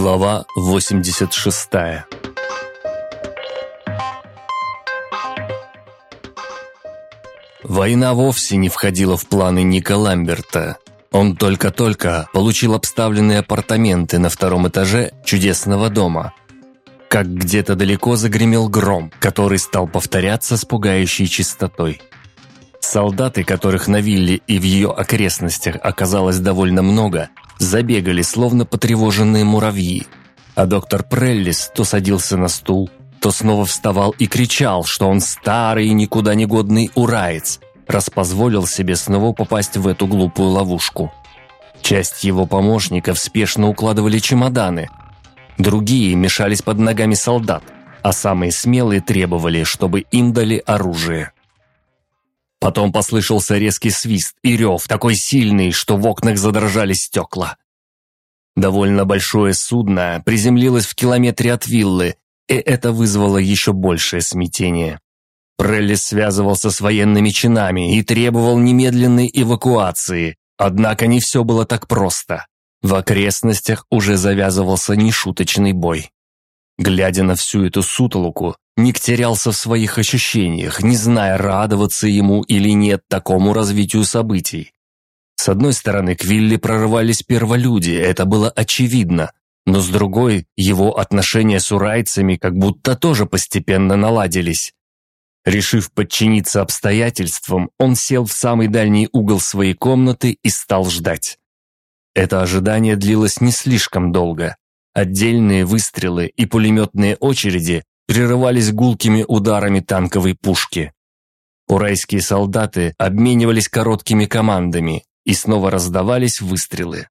Глава 86 Война вовсе не входила в планы Ника Ламберта. Он только-только получил обставленные апартаменты на втором этаже чудесного дома. Как где-то далеко загремел гром, который стал повторяться с пугающей частотой. Солдаты, которых на вилле и в ее окрестностях оказалось довольно много, забегали, словно потревоженные муравьи. А доктор Преллис то садился на стул, то снова вставал и кричал, что он старый и никуда не годный ураец, раз позволил себе снова попасть в эту глупую ловушку. Часть его помощников спешно укладывали чемоданы, другие мешались под ногами солдат, а самые смелые требовали, чтобы им дали оружие. Потом послышался резкий свист и рев, такой сильный, что в окнах задрожали стекла. Довольно большое судно приземлилось в километре от виллы, и это вызвало еще большее смятение. Преллис связывался с военными чинами и требовал немедленной эвакуации, однако не все было так просто. В окрестностях уже завязывался нешуточный бой. Глядя на всю эту сутолоку, Ник терялся в своих ощущениях, не зная, радоваться ему или нет такому развитию событий. С одной стороны, к Вилли прорывались перволюди, это было очевидно, но с другой, его отношения с урайцами как будто тоже постепенно наладились. Решив подчиниться обстоятельствам, он сел в самый дальний угол своей комнаты и стал ждать. Это ожидание длилось не слишком долго. Отдельные выстрелы и пулеметные очереди прерывались гулкими ударами танковой пушки. Урайские солдаты обменивались короткими командами и снова раздавались выстрелы.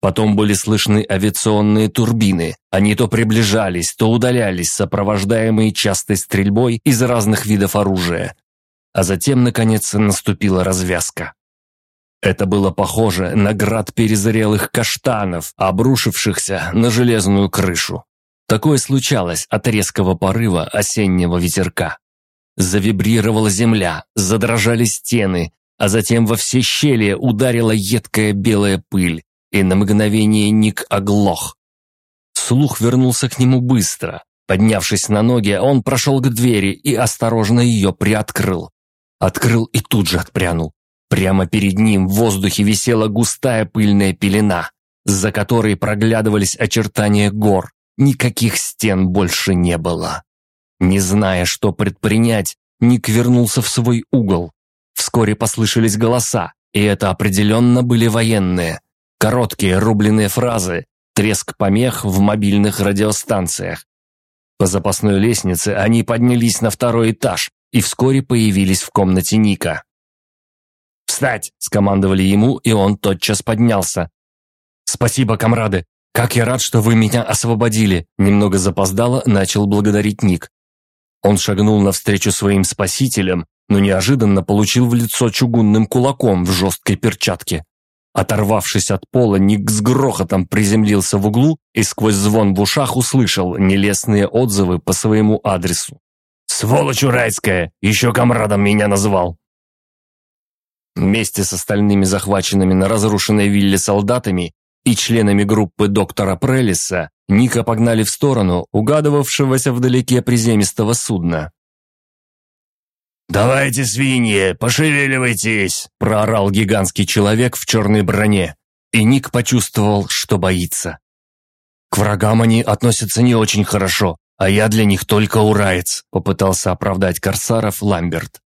Потом были слышны авиационные турбины. Они то приближались, то удалялись, сопровождаемые частой стрельбой из разных видов оружия. А затем, наконец, наступила развязка. Это было похоже на град перезрелых каштанов, обрушившихся на железную крышу. Такое случалось от резкого порыва осеннего ветерка. Завибрировала земля, задрожали стены, а затем во все щели ударила едкая белая пыль, и на мгновение Ник оглох. Слух вернулся к нему быстро. Поднявшись на ноги, он прошел к двери и осторожно ее приоткрыл. Открыл и тут же отпрянул. Прямо перед ним в воздухе висела густая пыльная пелена, за которой проглядывались очертания гор. Никаких стен больше не было. Не зная, что предпринять, Ник вернулся в свой угол. Вскоре послышались голоса, и это определенно были военные. Короткие рубленые фразы, треск помех в мобильных радиостанциях. По запасной лестнице они поднялись на второй этаж и вскоре появились в комнате Ника. «Встать!» – скомандовали ему, и он тотчас поднялся. «Спасибо, комрады! Как я рад, что вы меня освободили!» Немного запоздало начал благодарить Ник. Он шагнул навстречу своим спасителям, но неожиданно получил в лицо чугунным кулаком в жесткой перчатке. Оторвавшись от пола, Ник с грохотом приземлился в углу и сквозь звон в ушах услышал нелестные отзывы по своему адресу. «Сволочь урайская! Еще комрадом меня назвал!» Вместе с остальными захваченными на разрушенной вилле солдатами и членами группы доктора Прелиса Ника погнали в сторону угадывавшегося вдалеке приземистого судна. «Давайте, свиньи, пошевеливайтесь!» – проорал гигантский человек в черной броне, и Ник почувствовал, что боится. «К врагам они относятся не очень хорошо, а я для них только ураец», – попытался оправдать корсаров Ламберт.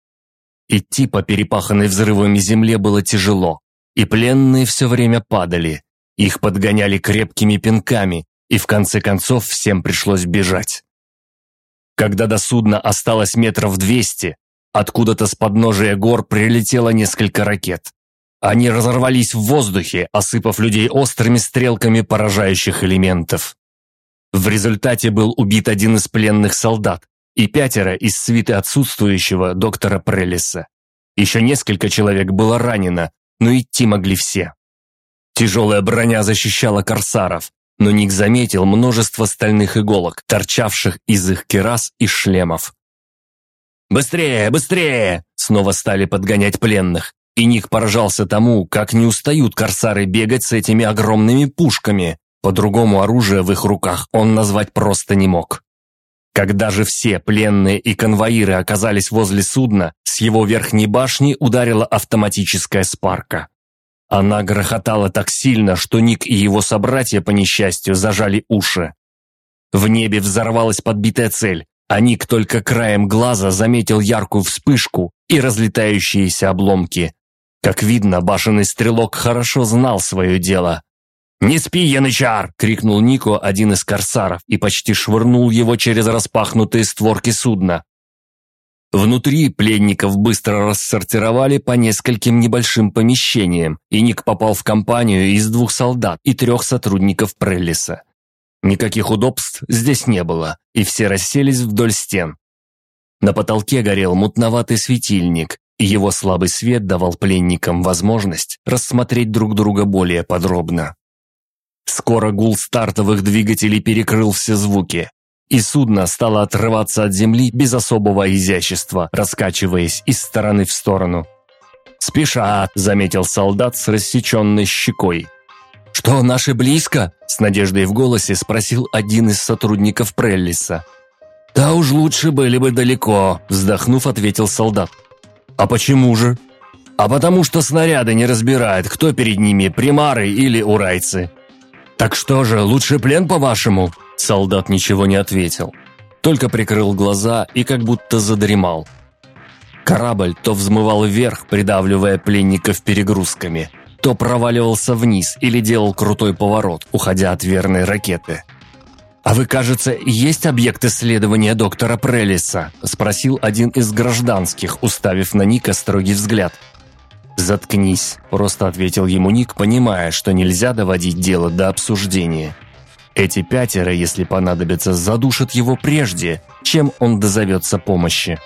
Идти по перепаханной взрывами земле было тяжело, и пленные все время падали. Их подгоняли крепкими пинками, и в конце концов всем пришлось бежать. Когда до судна осталось метров двести, откуда-то с подножия гор прилетело несколько ракет. Они разорвались в воздухе, осыпав людей острыми стрелками поражающих элементов. В результате был убит один из пленных солдат, и пятеро из свиты отсутствующего доктора Преллиса. Еще несколько человек было ранено, но идти могли все. Тяжелая броня защищала корсаров, но Ник заметил множество стальных иголок, торчавших из их керас и шлемов. «Быстрее, быстрее!» Снова стали подгонять пленных, и Ник поражался тому, как не устают корсары бегать с этими огромными пушками, По-другому оружие в их руках он назвать просто не мог. Когда же все пленные и конвоиры оказались возле судна, с его верхней башни ударила автоматическая спарка. Она грохотала так сильно, что Ник и его собратья, по несчастью, зажали уши. В небе взорвалась подбитая цель, а Ник только краем глаза заметил яркую вспышку и разлетающиеся обломки. Как видно, башенный стрелок хорошо знал свое дело. «Не спи, янычар!» — крикнул Нико, один из корсаров, и почти швырнул его через распахнутые створки судна. Внутри пленников быстро рассортировали по нескольким небольшим помещениям, и Ник попал в компанию из двух солдат и трех сотрудников Преллиса. Никаких удобств здесь не было, и все расселись вдоль стен. На потолке горел мутноватый светильник, и его слабый свет давал пленникам возможность рассмотреть друг друга более подробно. Скоро гул стартовых двигателей перекрыл все звуки, и судно стало отрываться от земли без особого изящества, раскачиваясь из стороны в сторону. «Спешат», — заметил солдат с рассеченной щекой. «Что, наши близко?» — с надеждой в голосе спросил один из сотрудников Преллиса. «Да уж лучше были бы далеко», — вздохнув, ответил солдат. «А почему же?» «А потому что снаряды не разбирают, кто перед ними, примары или урайцы». «Так что же, лучше плен, по-вашему?» Солдат ничего не ответил, только прикрыл глаза и как будто задремал. Корабль то взмывал вверх, придавливая пленников перегрузками, то проваливался вниз или делал крутой поворот, уходя от верной ракеты. «А вы, кажется, есть объект исследования доктора Прелиса?» – спросил один из гражданских, уставив на Ника строгий взгляд. «Заткнись», – просто ответил ему Ник, понимая, что нельзя доводить дело до обсуждения. Эти пятеро, если понадобится, задушат его прежде, чем он дозовется помощи.